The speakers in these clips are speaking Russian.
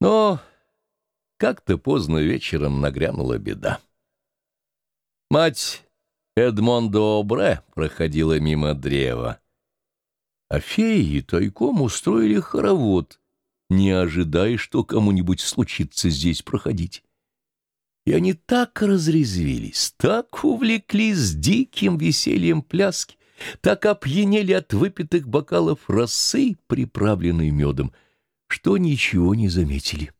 Но как-то поздно вечером нагрянула беда. Мать Эдмондо Обре проходила мимо древа, а феи тайком устроили хоровод, не ожидая, что кому-нибудь случится здесь проходить. И они так разрезвились, так увлеклись диким весельем пляски, так опьянели от выпитых бокалов росы, приправленной медом, что ничего не заметили.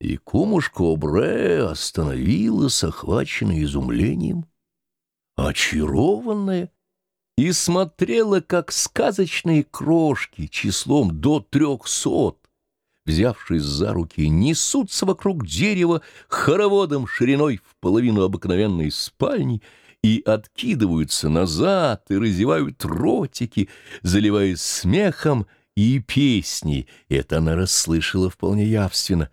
И кумушка Обре остановилась, охваченная изумлением, очарованная, и смотрела, как сказочные крошки числом до трехсот, взявшись за руки, несутся вокруг дерева хороводом шириной в половину обыкновенной спальни и откидываются назад и разевают ротики, заливаясь смехом и песней. Это она расслышала вполне явственно.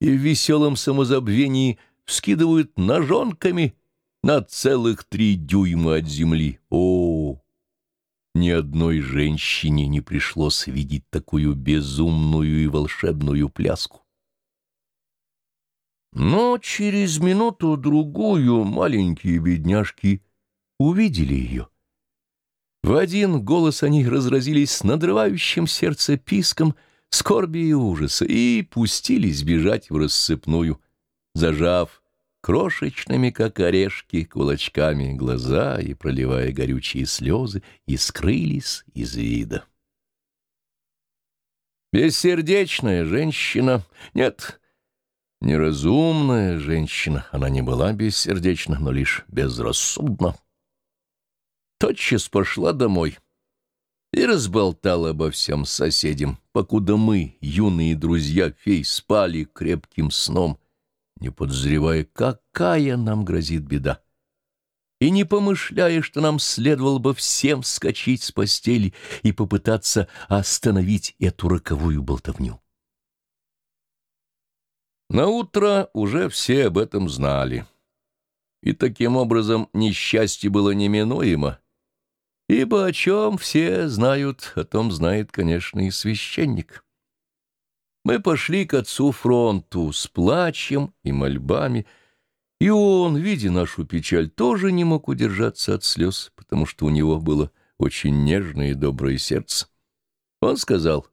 И в веселом самозабвении вскидывают ножонками на целых три дюйма от земли. О, ни одной женщине не пришлось видеть такую безумную и волшебную пляску. Но через минуту-другую маленькие бедняжки увидели ее. В один голос они разразились с надрывающим сердце писком, скорби и ужаса и пустились бежать в рассыпную, зажав крошечными, как орешки, кулачками глаза и проливая горючие слезы, и скрылись из вида. Бессердечная женщина, нет, неразумная женщина, она не была бессердечна, но лишь безрассудна. Тотчас пошла домой и разболтала обо всем соседям, покуда мы, юные друзья фей, спали крепким сном — не подозревая, какая нам грозит беда, и не помышляя, что нам следовало бы всем вскочить с постели и попытаться остановить эту роковую болтовню. На утро уже все об этом знали, и таким образом несчастье было неминуемо, ибо о чем все знают, о том знает, конечно, и священник. Мы пошли к отцу фронту с плачем и мольбами, и он, видя нашу печаль, тоже не мог удержаться от слез, потому что у него было очень нежное и доброе сердце. Он сказал,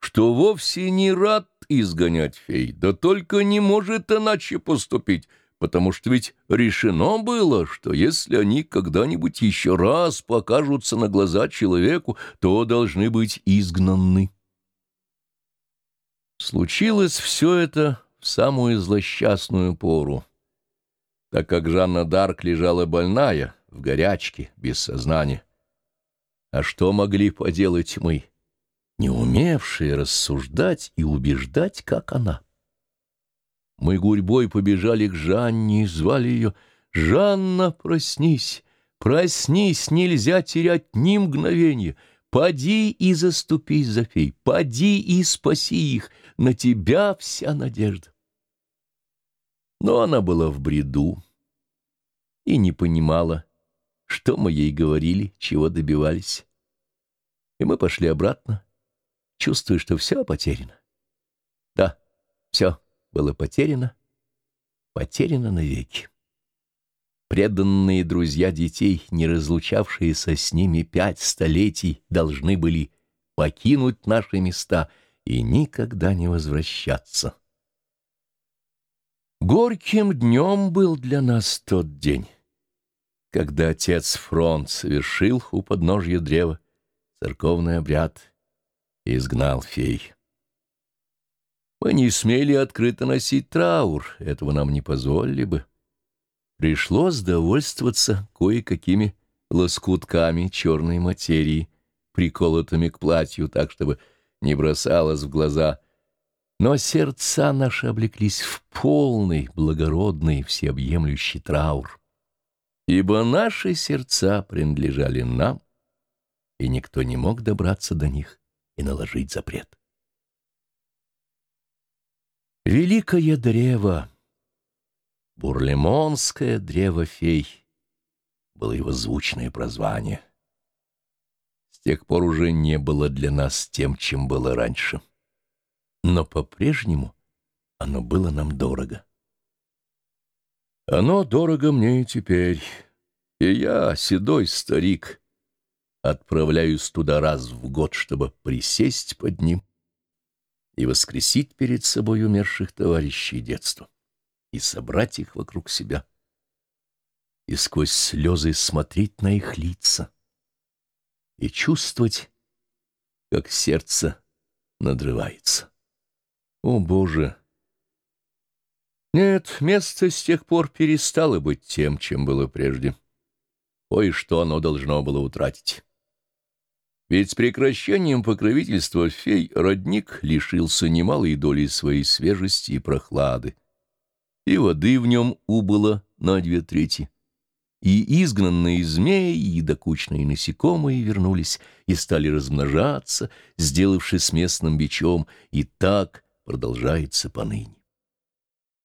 что вовсе не рад изгонять фей, да только не может иначе поступить, потому что ведь решено было, что если они когда-нибудь еще раз покажутся на глаза человеку, то должны быть изгнаны. Случилось все это в самую злосчастную пору, так как Жанна Дарк лежала больная, в горячке, без сознания. А что могли поделать мы, не умевшие рассуждать и убеждать, как она? Мы гурьбой побежали к Жанне и звали ее «Жанна, проснись! Проснись! Нельзя терять ни мгновения!» Поди и заступись за фей, поди и спаси их, на тебя вся надежда. Но она была в бреду и не понимала, что мы ей говорили, чего добивались. И мы пошли обратно, чувствуя, что все потеряно. Да, все было потеряно, потеряно навеки. Преданные друзья детей, не разлучавшиеся с ними пять столетий, должны были покинуть наши места и никогда не возвращаться. Горьким днем был для нас тот день, когда отец Фронт совершил у подножья древа церковный обряд и изгнал фей. Мы не смели открыто носить траур, этого нам не позволили бы. Пришлось довольствоваться кое-какими лоскутками черной материи, приколотыми к платью так, чтобы не бросалось в глаза. Но сердца наши облеклись в полный, благородный, всеобъемлющий траур. Ибо наши сердца принадлежали нам, и никто не мог добраться до них и наложить запрет. Великое древо! Бурлемонское древо фей было его звучное прозвание. С тех пор уже не было для нас тем, чем было раньше. но по-прежнему оно было нам дорого. Оно дорого мне и теперь, и я, седой старик, отправляюсь туда раз в год, чтобы присесть под ним и воскресить перед собой умерших товарищей детства и собрать их вокруг себя, и сквозь слезы смотреть на их лица и чувствовать, как сердце надрывается. О, Боже! Нет, место с тех пор перестало быть тем, чем было прежде. Кое-что оно должно было утратить. Ведь с прекращением покровительства фей родник лишился немалой доли своей свежести и прохлады, и воды в нем убыло на две трети, и изгнанные змеи и докучные насекомые вернулись и стали размножаться, сделавшись местным бичом, и так продолжается поныне.